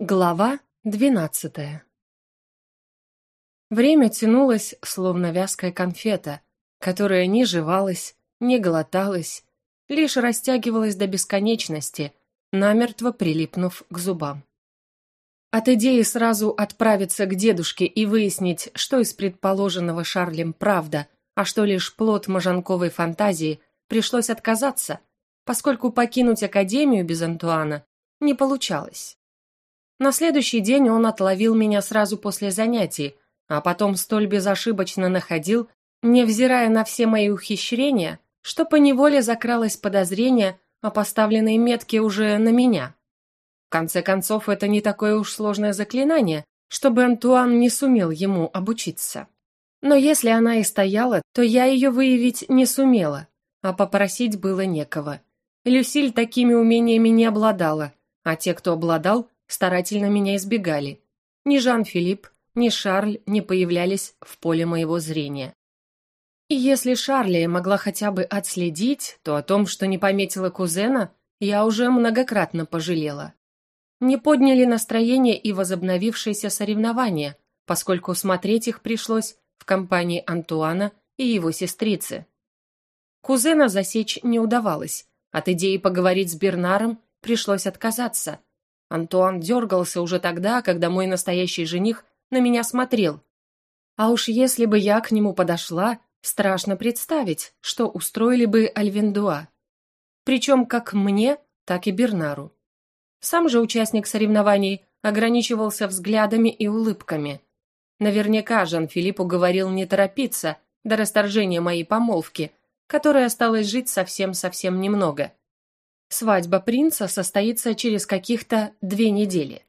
Глава двенадцатая Время тянулось, словно вязкая конфета, которая не жевалась, не глоталась, лишь растягивалась до бесконечности, намертво прилипнув к зубам. От идеи сразу отправиться к дедушке и выяснить, что из предположенного Шарлем правда, а что лишь плод мажанковой фантазии, пришлось отказаться, поскольку покинуть академию без Антуана не получалось. На следующий день он отловил меня сразу после занятий, а потом столь безошибочно находил, невзирая на все мои ухищрения, что поневоле закралось подозрение о поставленной метке уже на меня. В конце концов, это не такое уж сложное заклинание, чтобы Антуан не сумел ему обучиться. Но если она и стояла, то я ее выявить не сумела, а попросить было некого. Люсиль такими умениями не обладала, а те, кто обладал, старательно меня избегали. Ни Жан-Филипп, ни Шарль не появлялись в поле моего зрения. И если Шарли могла хотя бы отследить, то о том, что не пометила кузена, я уже многократно пожалела. Не подняли настроение и возобновившиеся соревнования, поскольку смотреть их пришлось в компании Антуана и его сестрицы. Кузена засечь не удавалось. От идеи поговорить с Бернаром пришлось отказаться, Антуан дергался уже тогда, когда мой настоящий жених на меня смотрел. А уж если бы я к нему подошла, страшно представить, что устроили бы Альвендуа. Причем как мне, так и Бернару. Сам же участник соревнований ограничивался взглядами и улыбками. Наверняка Жан-Филипп уговорил не торопиться до расторжения моей помолвки, которой осталось жить совсем-совсем немного. Свадьба принца состоится через каких-то две недели.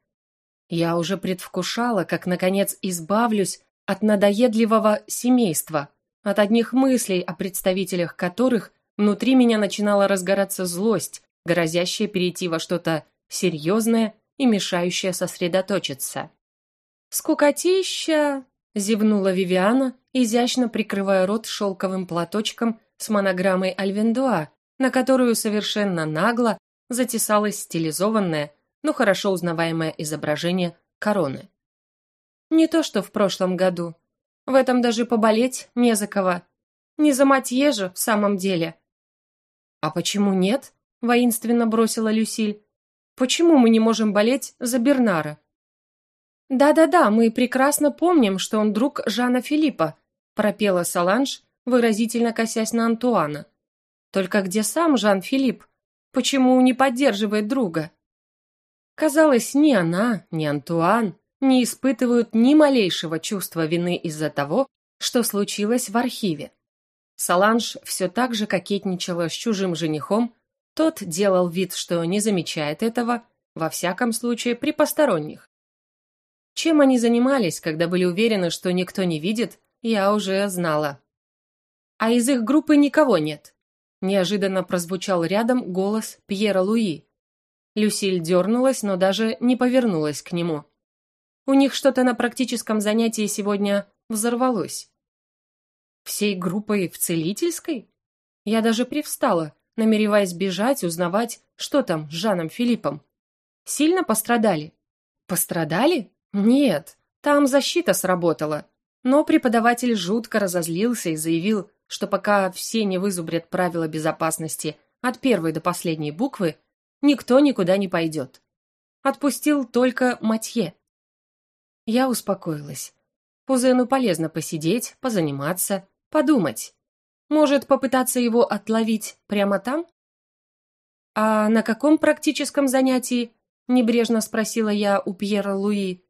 Я уже предвкушала, как, наконец, избавлюсь от надоедливого семейства, от одних мыслей, о представителях которых внутри меня начинала разгораться злость, грозящая перейти во что-то серьезное и мешающее сосредоточиться. «Скукотища!» — зевнула Вивиана, изящно прикрывая рот шелковым платочком с монограммой Альвендуа, на которую совершенно нагло затесалось стилизованное, но хорошо узнаваемое изображение короны. Не то, что в прошлом году. В этом даже поболеть не за кого. Не за Матье же, в самом деле. «А почему нет?» — воинственно бросила Люсиль. «Почему мы не можем болеть за Бернара?» «Да-да-да, мы прекрасно помним, что он друг Жана Филиппа», пропела Саланж, выразительно косясь на Антуана. Только где сам Жан-Филипп? Почему не поддерживает друга? Казалось, ни она, ни Антуан не испытывают ни малейшего чувства вины из-за того, что случилось в архиве. Саланж все так же кокетничала с чужим женихом, тот делал вид, что не замечает этого, во всяком случае при посторонних. Чем они занимались, когда были уверены, что никто не видит, я уже знала. А из их группы никого нет. Неожиданно прозвучал рядом голос Пьера Луи. Люсиль дернулась, но даже не повернулась к нему. У них что-то на практическом занятии сегодня взорвалось. Всей группой в целительской? Я даже привстала, намереваясь бежать, узнавать, что там с Жаном Филиппом. Сильно пострадали? Пострадали? Нет, там защита сработала. Но преподаватель жутко разозлился и заявил, что пока все не вызубрят правила безопасности от первой до последней буквы, никто никуда не пойдет. Отпустил только Матье. Я успокоилась. Кузену полезно посидеть, позаниматься, подумать. Может, попытаться его отловить прямо там? «А на каком практическом занятии?» – небрежно спросила я у Пьера Луи.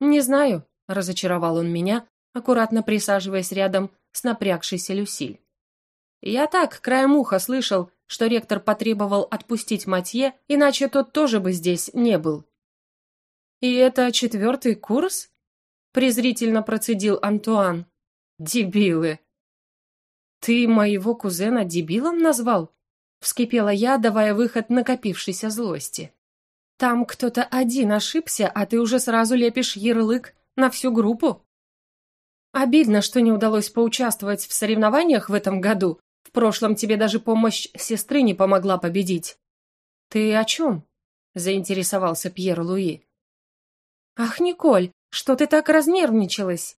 «Не знаю», – разочаровал он меня, аккуратно присаживаясь рядом с напрягшейся Люсиль. Я так, краем уха, слышал, что ректор потребовал отпустить Матье, иначе тот тоже бы здесь не был. «И это четвертый курс?» — презрительно процедил Антуан. «Дебилы!» «Ты моего кузена дебилом назвал?» — вскипела я, давая выход накопившейся злости. «Там кто-то один ошибся, а ты уже сразу лепишь ярлык на всю группу?» Обидно, что не удалось поучаствовать в соревнованиях в этом году. В прошлом тебе даже помощь сестры не помогла победить. Ты о чем? Заинтересовался Пьер Луи. «Ах, Николь, что ты так разнервничалась?»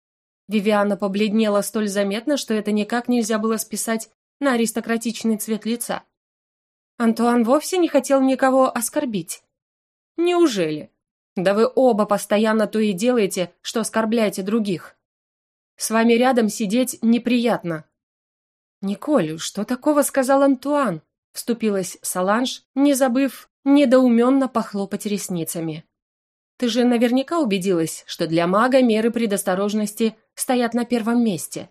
Вивиана побледнела столь заметно, что это никак нельзя было списать на аристократичный цвет лица. Антуан вовсе не хотел никого оскорбить. «Неужели? Да вы оба постоянно то и делаете, что оскорбляете других. С вами рядом сидеть неприятно». «Николь, что такого сказал Антуан?» вступилась Саланж, не забыв недоуменно похлопать ресницами. Ты же наверняка убедилась, что для мага меры предосторожности стоят на первом месте.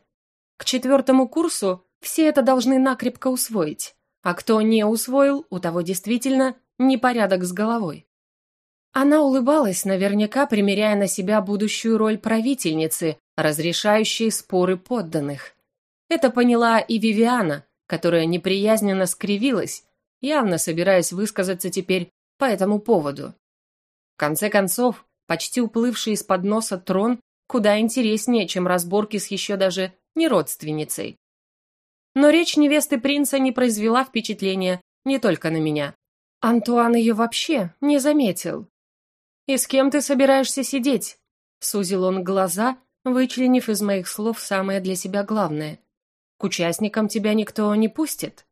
К четвертому курсу все это должны накрепко усвоить, а кто не усвоил, у того действительно непорядок с головой. Она улыбалась, наверняка примеряя на себя будущую роль правительницы, разрешающей споры подданных. Это поняла и Вивиана, которая неприязненно скривилась, явно собираясь высказаться теперь по этому поводу. В конце концов, почти уплывший из-под носа трон куда интереснее, чем разборки с еще даже не родственницей. Но речь невесты принца не произвела впечатления не только на меня. Антуан ее вообще не заметил. «И с кем ты собираешься сидеть?» Сузил он глаза, вычленив из моих слов самое для себя главное. «К участникам тебя никто не пустит?»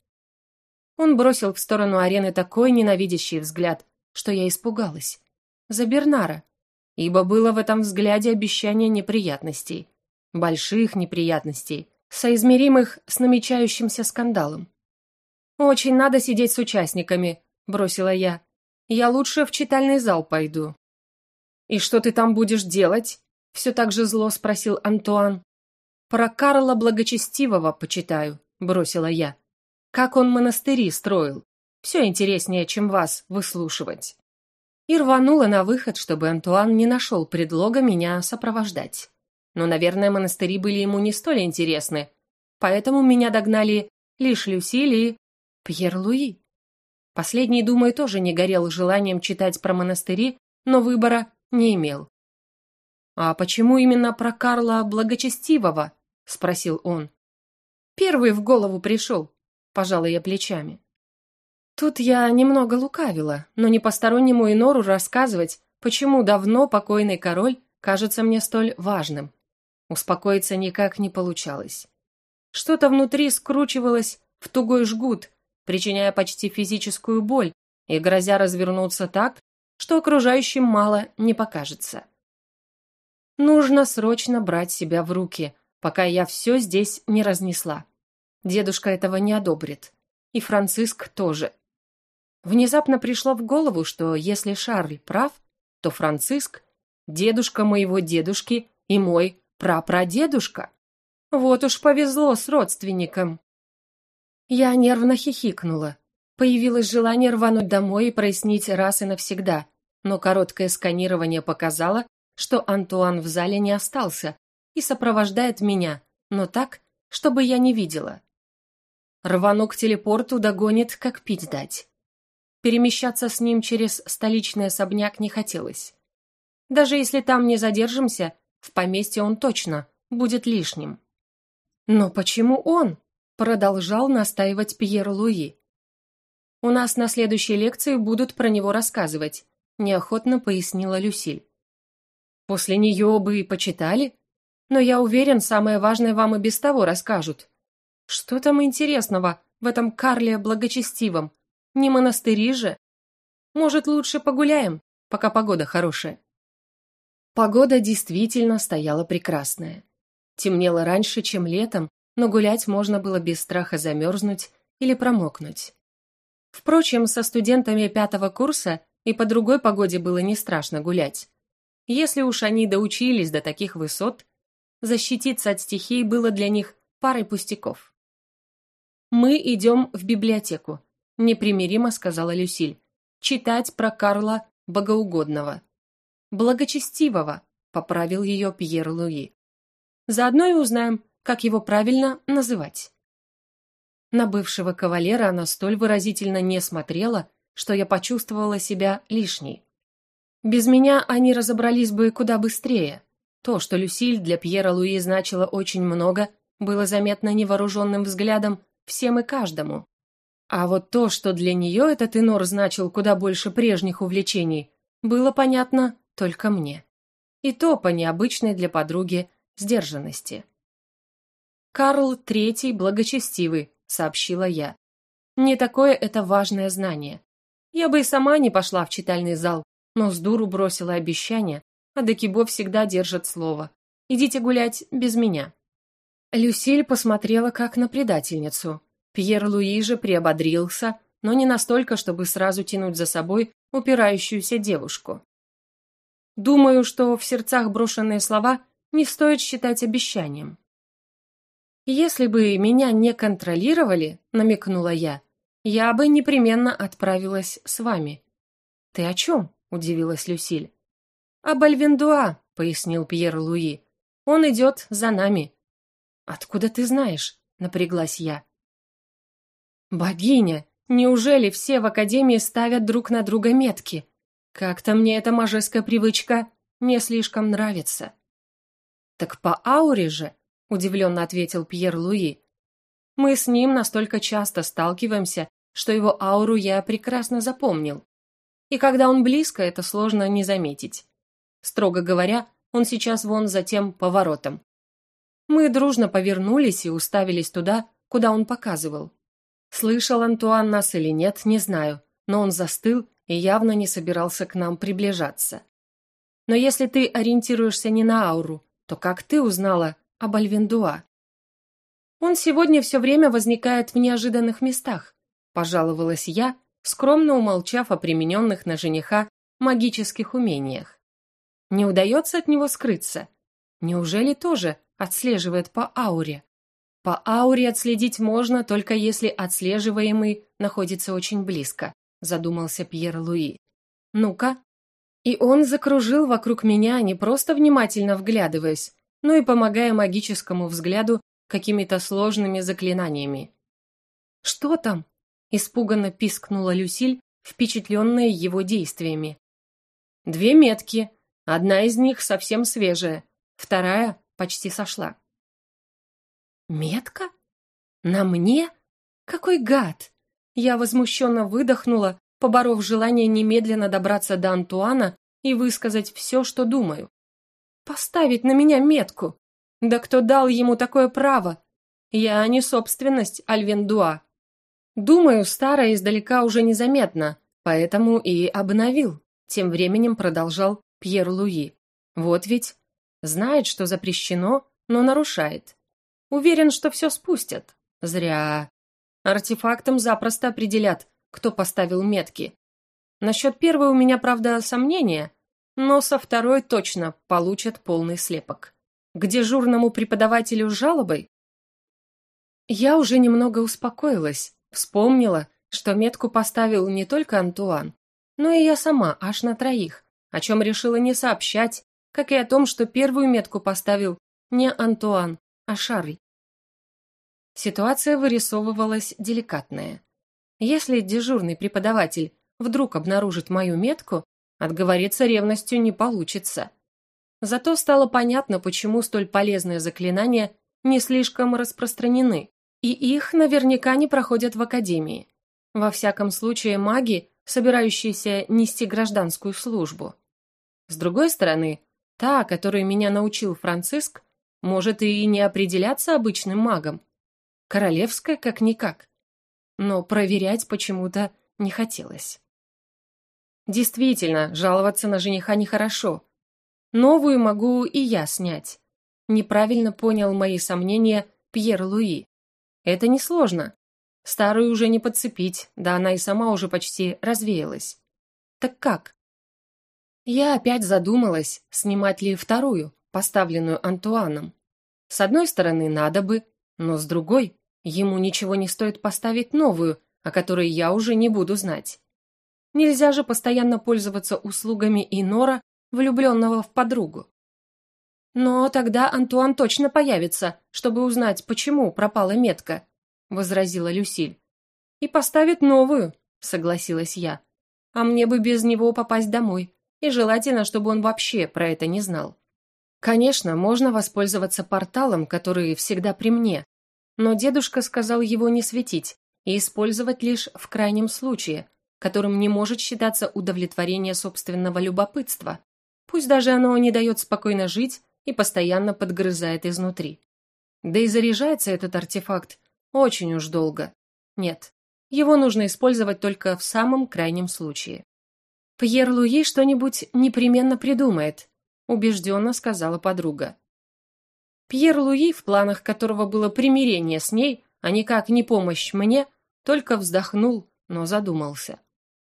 Он бросил в сторону арены такой ненавидящий взгляд, что я испугалась за Бернара, ибо было в этом взгляде обещание неприятностей, больших неприятностей, соизмеримых с намечающимся скандалом. «Очень надо сидеть с участниками», — бросила я. «Я лучше в читальный зал пойду». «И что ты там будешь делать?» — все так же зло спросил Антуан. «Про Карла Благочестивого почитаю», — бросила я. «Как он монастыри строил. Все интереснее, чем вас выслушивать» и рванула на выход, чтобы Антуан не нашел предлога меня сопровождать. Но, наверное, монастыри были ему не столь интересны, поэтому меня догнали лишь Люсиль и Пьер-Луи. Последний, думаю, тоже не горел желанием читать про монастыри, но выбора не имел. «А почему именно про Карла Благочестивого?» — спросил он. «Первый в голову пришел», — пожала я плечами. Тут я немного лукавила, но не постороннему инору рассказывать, почему давно покойный король кажется мне столь важным. Успокоиться никак не получалось. Что-то внутри скручивалось в тугой жгут, причиняя почти физическую боль и грозя развернуться так, что окружающим мало не покажется. Нужно срочно брать себя в руки, пока я все здесь не разнесла. Дедушка этого не одобрит. И Франциск тоже. Внезапно пришло в голову, что если Шарль прав, то Франциск – дедушка моего дедушки и мой прапрадедушка. Вот уж повезло с родственником. Я нервно хихикнула. Появилось желание рвануть домой и прояснить раз и навсегда, но короткое сканирование показало, что Антуан в зале не остался и сопровождает меня, но так, чтобы я не видела. Рвану к телепорту догонит, как пить дать. Перемещаться с ним через столичный особняк не хотелось. Даже если там не задержимся, в поместье он точно будет лишним. Но почему он? Продолжал настаивать Пьер Луи. У нас на следующей лекции будут про него рассказывать, неохотно пояснила Люсиль. После нее бы и почитали, но я уверен, самое важное вам и без того расскажут. Что там интересного в этом Карле благочестивом? Не монастыри же. Может, лучше погуляем, пока погода хорошая. Погода действительно стояла прекрасная. Темнело раньше, чем летом, но гулять можно было без страха замерзнуть или промокнуть. Впрочем, со студентами пятого курса и по другой погоде было не страшно гулять. Если уж они доучились до таких высот, защититься от стихий было для них парой пустяков. Мы идем в библиотеку, непримиримо сказала Люсиль. Читать про Карла Богоугодного. Благочестивого, поправил ее Пьер Луи. Заодно и узнаем, как его правильно называть. На бывшего кавалера она столь выразительно не смотрела, что я почувствовала себя лишней. Без меня они разобрались бы куда быстрее. То, что Люсиль для Пьера Луи значило очень много, было заметно невооруженным взглядом всем и каждому. А вот то, что для нее этот инор значил куда больше прежних увлечений, было понятно только мне. и то по необычной для подруги сдержанности. «Карл Третий благочестивый», — сообщила я. «Не такое это важное знание. Я бы и сама не пошла в читальный зал, но с дуру бросила обещание, а Декибо всегда держит слово. Идите гулять без меня». Люсиль посмотрела как на предательницу. Пьер Луи же приободрился, но не настолько, чтобы сразу тянуть за собой упирающуюся девушку. Думаю, что в сердцах брошенные слова не стоит считать обещанием. «Если бы меня не контролировали», — намекнула я, — «я бы непременно отправилась с вами». «Ты о чем?» — удивилась Люсиль. «Об Альвендуа», — пояснил Пьер Луи. «Он идет за нами». «Откуда ты знаешь?» — напряглась я. «Богиня, неужели все в Академии ставят друг на друга метки? Как-то мне эта мажеская привычка не слишком нравится». «Так по ауре же», — удивленно ответил Пьер Луи. «Мы с ним настолько часто сталкиваемся, что его ауру я прекрасно запомнил. И когда он близко, это сложно не заметить. Строго говоря, он сейчас вон за тем поворотом. Мы дружно повернулись и уставились туда, куда он показывал. Слышал Антуан нас или нет, не знаю, но он застыл и явно не собирался к нам приближаться. Но если ты ориентируешься не на ауру, то как ты узнала об Альвендуа? Он сегодня все время возникает в неожиданных местах, пожаловалась я, скромно умолчав о примененных на жениха магических умениях. Не удается от него скрыться. Неужели тоже отслеживает по ауре? По ауре отследить можно, только если отслеживаемый находится очень близко, задумался Пьер Луи. Ну-ка. И он закружил вокруг меня, не просто внимательно вглядываясь, но и помогая магическому взгляду какими-то сложными заклинаниями. «Что там?» – испуганно пискнула Люсиль, впечатленная его действиями. «Две метки. Одна из них совсем свежая, вторая почти сошла. «Метка? На мне? Какой гад!» Я возмущенно выдохнула, поборов желание немедленно добраться до Антуана и высказать все, что думаю. «Поставить на меня метку? Да кто дал ему такое право? Я не собственность Альвендуа. Думаю, старое издалека уже незаметно, поэтому и обновил», тем временем продолжал Пьер Луи. «Вот ведь знает, что запрещено, но нарушает. Уверен, что все спустят. Зря. Артефактом запросто определят, кто поставил метки. Насчет первой у меня, правда, сомнения, но со второй точно получат полный слепок. К дежурному преподавателю с жалобой? Я уже немного успокоилась, вспомнила, что метку поставил не только Антуан, но и я сама, аж на троих, о чем решила не сообщать, как и о том, что первую метку поставил не Антуан, а Шарль. Ситуация вырисовывалась деликатная. Если дежурный преподаватель вдруг обнаружит мою метку, отговориться ревностью не получится. Зато стало понятно, почему столь полезные заклинания не слишком распространены, и их наверняка не проходят в академии. Во всяком случае, маги, собирающиеся нести гражданскую службу. С другой стороны, та, которой меня научил Франциск, может и не определяться обычным магом, Королевская как-никак. Но проверять почему-то не хотелось. Действительно, жаловаться на жениха нехорошо. Новую могу и я снять. Неправильно понял мои сомнения Пьер Луи. Это несложно. Старую уже не подцепить, да она и сама уже почти развеялась. Так как? Я опять задумалась, снимать ли вторую, поставленную Антуаном. С одной стороны, надо бы, но с другой Ему ничего не стоит поставить новую, о которой я уже не буду знать. Нельзя же постоянно пользоваться услугами Инора, влюбленного в подругу. Но тогда Антуан точно появится, чтобы узнать, почему пропала метка, возразила Люсиль. И поставит новую, согласилась я. А мне бы без него попасть домой, и желательно, чтобы он вообще про это не знал. Конечно, можно воспользоваться порталом, который всегда при мне, но дедушка сказал его не светить и использовать лишь в крайнем случае, которым не может считаться удовлетворение собственного любопытства. Пусть даже оно не дает спокойно жить и постоянно подгрызает изнутри. Да и заряжается этот артефакт очень уж долго. Нет, его нужно использовать только в самом крайнем случае. «Пьер Луи что-нибудь непременно придумает», – убежденно сказала подруга. Пьер Луи, в планах которого было примирение с ней, а никак не помощь мне, только вздохнул, но задумался.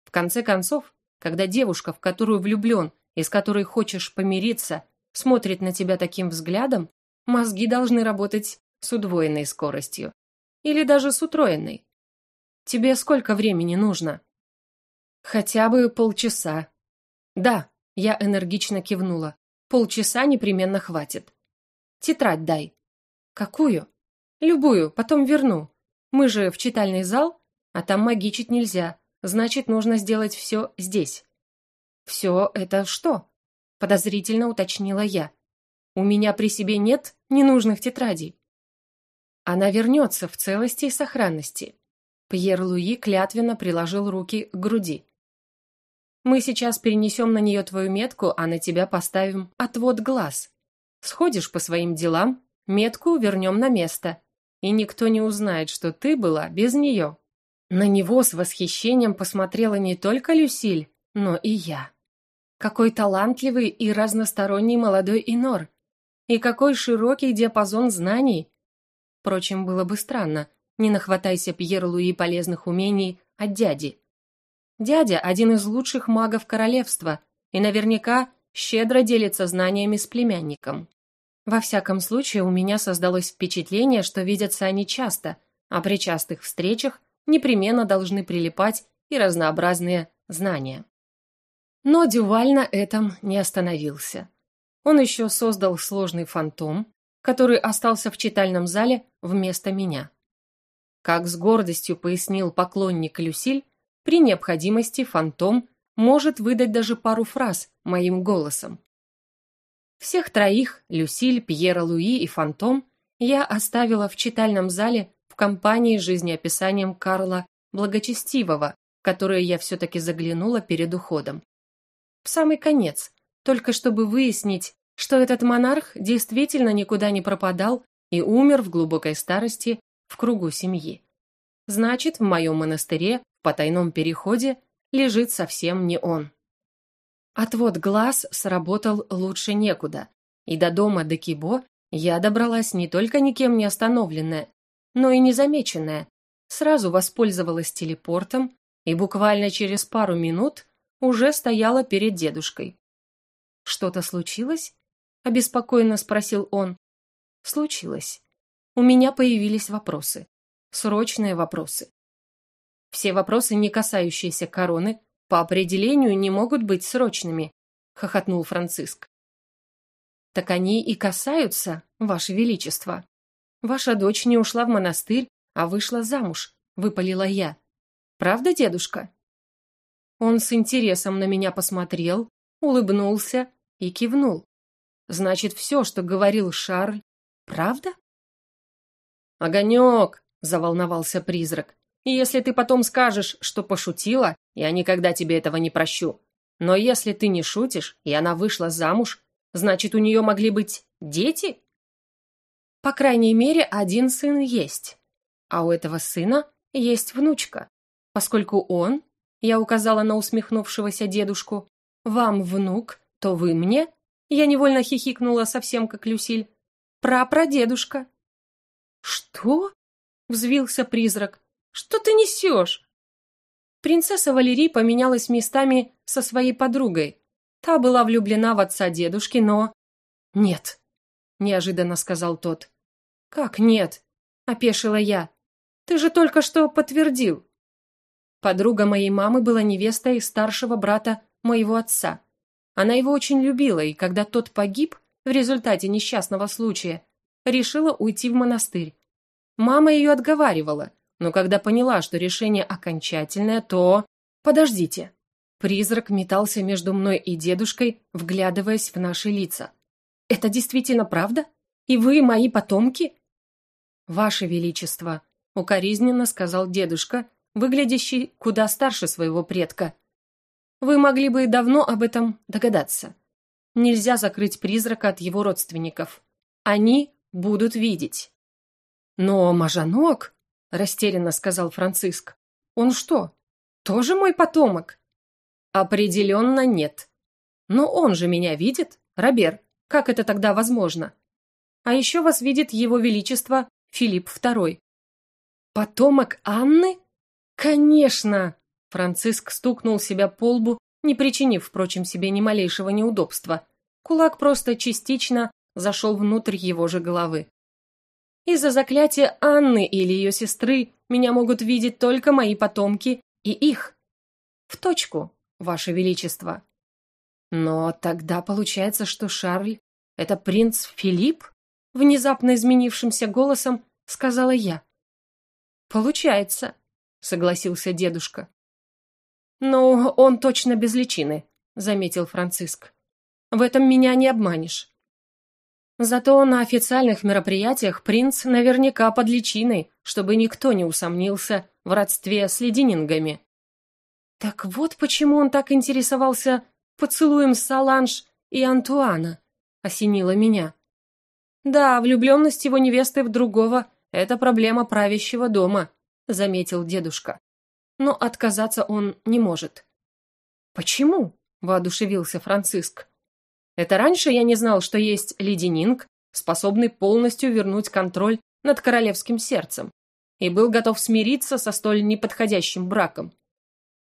В конце концов, когда девушка, в которую влюблен и с которой хочешь помириться, смотрит на тебя таким взглядом, мозги должны работать с удвоенной скоростью. Или даже с утроенной. Тебе сколько времени нужно? Хотя бы полчаса. Да, я энергично кивнула. Полчаса непременно хватит. Тетрадь дай. Какую? Любую, потом верну. Мы же в читальный зал, а там магичить нельзя. Значит, нужно сделать все здесь. Все это что? Подозрительно уточнила я. У меня при себе нет ненужных тетрадей. Она вернется в целости и сохранности. Пьер Луи клятвенно приложил руки к груди. Мы сейчас перенесем на нее твою метку, а на тебя поставим отвод глаз. Сходишь по своим делам, метку вернем на место, и никто не узнает, что ты была без нее». На него с восхищением посмотрела не только Люсиль, но и я. Какой талантливый и разносторонний молодой Инор. И какой широкий диапазон знаний. Впрочем, было бы странно, не нахватайся Пьер Луи полезных умений от дяди. Дядя – один из лучших магов королевства и наверняка щедро делится знаниями с племянником. Во всяком случае, у меня создалось впечатление, что видятся они часто, а при частых встречах непременно должны прилипать и разнообразные знания. Но Дюваль на этом не остановился. Он еще создал сложный фантом, который остался в читальном зале вместо меня. Как с гордостью пояснил поклонник Люсиль, при необходимости фантом может выдать даже пару фраз моим голосом. Всех троих, Люсиль, Пьера Луи и фантом, я оставила в читальном зале в компании с жизнеописанием Карла Благочестивого, в которое я все-таки заглянула перед уходом. В самый конец, только чтобы выяснить, что этот монарх действительно никуда не пропадал и умер в глубокой старости в кругу семьи. Значит, в моем монастыре по тайном переходе лежит совсем не он. Отвод глаз сработал лучше некуда, и до дома Декибо я добралась не только никем не остановленная, но и незамеченная, сразу воспользовалась телепортом и буквально через пару минут уже стояла перед дедушкой. «Что-то случилось?» – обеспокоенно спросил он. «Случилось. У меня появились вопросы. Срочные вопросы. Все вопросы, не касающиеся короны, по определению не могут быть срочными, хохотнул Франциск. Так они и касаются, Ваше Величество. Ваша дочь не ушла в монастырь, а вышла замуж, выпалила я. Правда, дедушка? Он с интересом на меня посмотрел, улыбнулся и кивнул. Значит, все, что говорил Шарль, правда? «Огонек!» – заволновался призрак. И если ты потом скажешь, что пошутила, я никогда тебе этого не прощу. Но если ты не шутишь, и она вышла замуж, значит, у нее могли быть дети? По крайней мере, один сын есть. А у этого сына есть внучка. Поскольку он, я указала на усмехнувшегося дедушку, вам внук, то вы мне, я невольно хихикнула совсем как Люсиль, прапрадедушка. Что? Взвился призрак. Что ты несешь?» Принцесса Валерий поменялась местами со своей подругой. Та была влюблена в отца дедушки, но... «Нет», — неожиданно сказал тот. «Как нет?» — опешила я. «Ты же только что подтвердил». Подруга моей мамы была невестой старшего брата моего отца. Она его очень любила, и когда тот погиб в результате несчастного случая, решила уйти в монастырь. Мама ее отговаривала — но когда поняла, что решение окончательное, то... Подождите. Призрак метался между мной и дедушкой, вглядываясь в наши лица. Это действительно правда? И вы мои потомки? Ваше Величество, укоризненно сказал дедушка, выглядящий куда старше своего предка. Вы могли бы давно об этом догадаться. Нельзя закрыть призрака от его родственников. Они будут видеть. Но Мажанок, растерянно сказал Франциск, он что, тоже мой потомок? Определенно нет. Но он же меня видит, Робер. Как это тогда возможно? А еще вас видит его величество Филипп II. Потомок Анны? Конечно! Франциск стукнул себя по лбу, не причинив, впрочем, себе ни малейшего неудобства. Кулак просто частично зашел внутрь его же головы. Из-за заклятия Анны или ее сестры меня могут видеть только мои потомки и их. В точку, Ваше Величество. Но тогда получается, что Шарль — это принц Филипп? Внезапно изменившимся голосом сказала я. Получается, согласился дедушка. Но он точно без личины, заметил Франциск. В этом меня не обманешь. Зато на официальных мероприятиях принц наверняка под личиной, чтобы никто не усомнился в родстве с леденингами. Так вот почему он так интересовался поцелуем Саланж и Антуана, осенило меня. Да, влюбленность его невесты в другого – это проблема правящего дома, заметил дедушка. Но отказаться он не может. Почему? воодушевился Франциск. Это раньше я не знал, что есть леденинг, способный полностью вернуть контроль над королевским сердцем, и был готов смириться со столь неподходящим браком.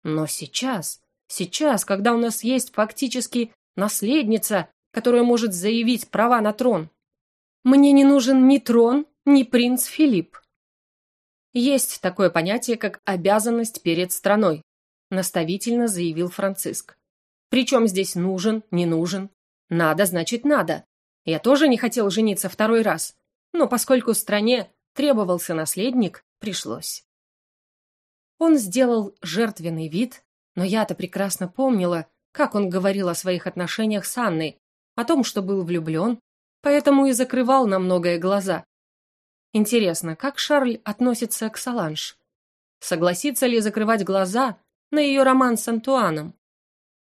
Но сейчас, сейчас, когда у нас есть фактически наследница, которая может заявить права на трон, мне не нужен ни трон, ни принц Филипп. Есть такое понятие, как обязанность перед страной, наставительно заявил Франциск. Причем здесь нужен, не нужен. Надо, значит, надо. Я тоже не хотел жениться второй раз, но поскольку стране требовался наследник, пришлось. Он сделал жертвенный вид, но я-то прекрасно помнила, как он говорил о своих отношениях с Анной, о том, что был влюблен, поэтому и закрывал на многое глаза. Интересно, как Шарль относится к Саланж? Согласится ли закрывать глаза на ее роман с Антуаном?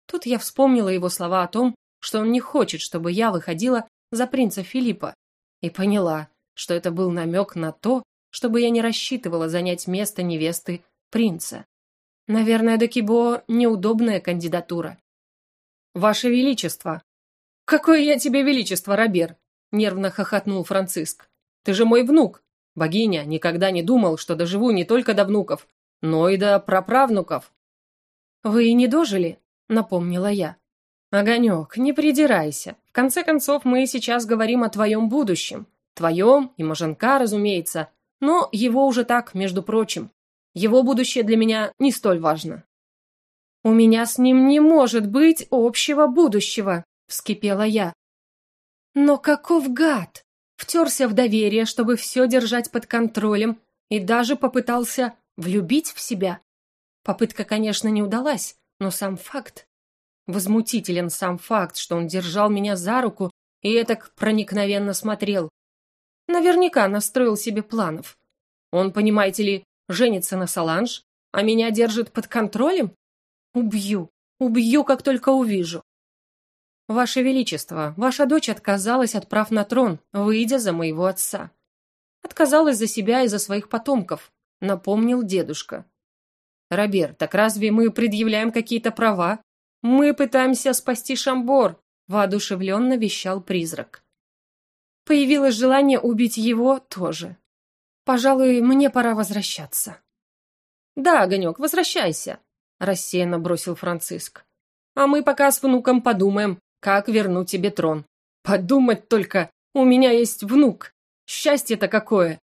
Тут я вспомнила его слова о том, что он не хочет, чтобы я выходила за принца Филиппа, и поняла, что это был намек на то, чтобы я не рассчитывала занять место невесты принца. Наверное, Декибо неудобная кандидатура. Ваше Величество. Какое я тебе Величество, Робер? Нервно хохотнул Франциск. Ты же мой внук. Богиня, никогда не думал, что доживу не только до внуков, но и до праправнуков. Вы и не дожили, напомнила я. Огонек, не придирайся. В конце концов, мы сейчас говорим о твоем будущем. Твоем и Маженка, разумеется, но его уже так, между прочим. Его будущее для меня не столь важно. «У меня с ним не может быть общего будущего», — вскипела я. Но каков гад! Втерся в доверие, чтобы все держать под контролем, и даже попытался влюбить в себя. Попытка, конечно, не удалась, но сам факт. Возмутителен сам факт, что он держал меня за руку и этак проникновенно смотрел. Наверняка настроил себе планов. Он, понимаете ли, женится на Саланж, а меня держит под контролем? Убью, убью, как только увижу. Ваше Величество, ваша дочь отказалась от прав на трон, выйдя за моего отца. Отказалась за себя и за своих потомков, напомнил дедушка. Робер, так разве мы предъявляем какие-то права? Мы пытаемся спасти Шамбор, воодушевленно вещал призрак. Появилось желание убить его тоже. Пожалуй, мне пора возвращаться. Да, Огонек, возвращайся, рассеянно бросил Франциск. А мы пока с внуком подумаем, как вернуть тебе трон. Подумать только, у меня есть внук. Счастье-то какое!